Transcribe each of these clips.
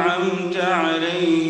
أنعمت عليهم.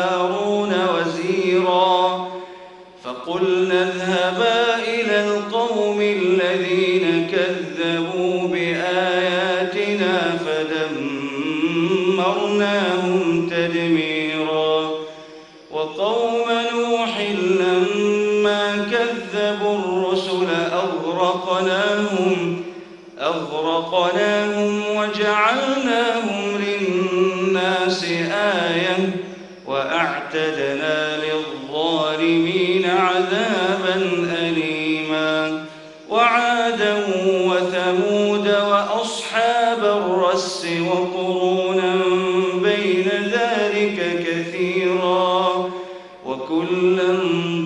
فدمرناهم تدميرا. وقوم نوح لما كذبوا الرسل أغرقناهم فأغرقناهم وجعلناهم للناس آية وأعتدنا للظالمين عذابا. ذلك كثيرا. وكلا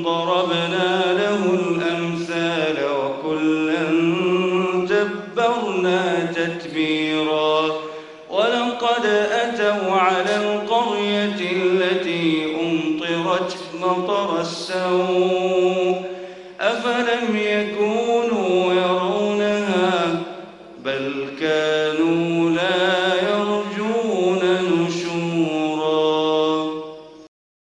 ضربنا له الأمثال وكلا جبرنا تتبيرا. ولقد أتوا على القرية التي أمطرت مطر السوء. أفلم يكون